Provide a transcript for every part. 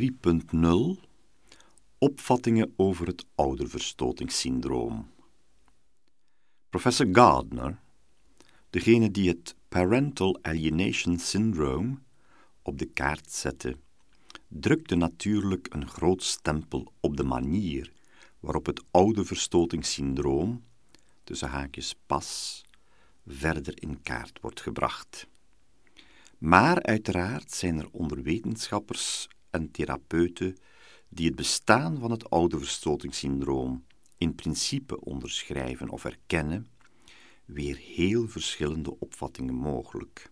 3.0 Opvattingen over het ouderverstotingssyndroom. Professor Gardner, degene die het Parental Alienation Syndrome op de kaart zette, drukte natuurlijk een groot stempel op de manier waarop het ouderverstotingssyndroom, tussen haakjes pas, verder in kaart wordt gebracht. Maar uiteraard zijn er onder wetenschappers en therapeuten die het bestaan van het ouderverstotingssyndroom in principe onderschrijven of erkennen, weer heel verschillende opvattingen mogelijk.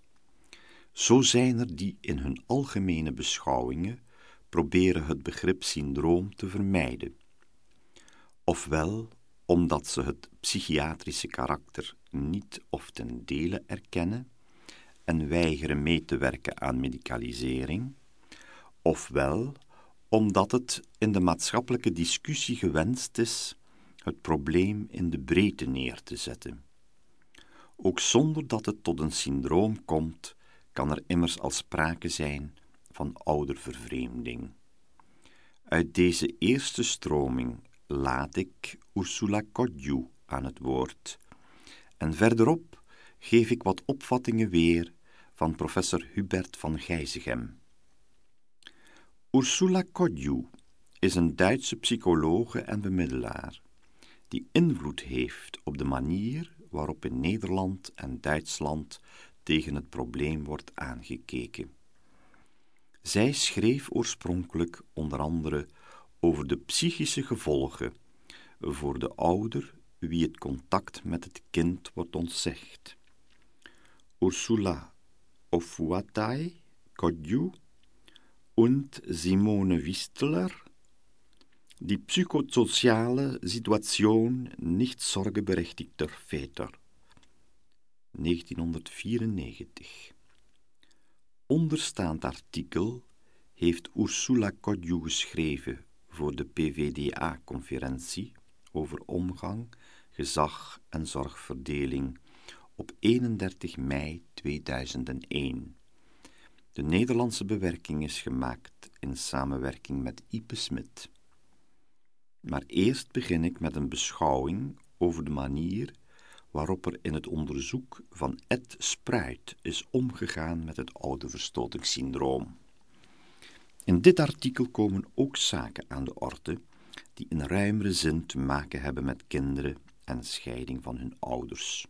Zo zijn er die in hun algemene beschouwingen proberen het begrip syndroom te vermijden. Ofwel omdat ze het psychiatrische karakter niet of ten dele erkennen en weigeren mee te werken aan medicalisering, ofwel omdat het in de maatschappelijke discussie gewenst is het probleem in de breedte neer te zetten. Ook zonder dat het tot een syndroom komt, kan er immers al sprake zijn van oudervervreemding. Uit deze eerste stroming laat ik Ursula Kodju aan het woord. En verderop geef ik wat opvattingen weer van professor Hubert van Gijzegem. Ursula Kodju is een Duitse psychologe en bemiddelaar, die invloed heeft op de manier waarop in Nederland en Duitsland tegen het probleem wordt aangekeken. Zij schreef oorspronkelijk onder andere over de psychische gevolgen voor de ouder wie het contact met het kind wordt ontzegd. Ursula Ofuatai Kodju und Simone Wistler. Die psychosoziale Situation nicht sorgeberechtigter Väter 1994 Onderstaand artikel heeft Ursula Kodju geschreven voor de PVDA-conferentie over omgang, gezag en zorgverdeling op 31 mei 2001. De Nederlandse bewerking is gemaakt in samenwerking met Ipe Smit. Maar eerst begin ik met een beschouwing over de manier waarop er in het onderzoek van Ed Spruit is omgegaan met het ouderverstotingssyndroom. In dit artikel komen ook zaken aan de orde die in ruimere zin te maken hebben met kinderen en scheiding van hun ouders.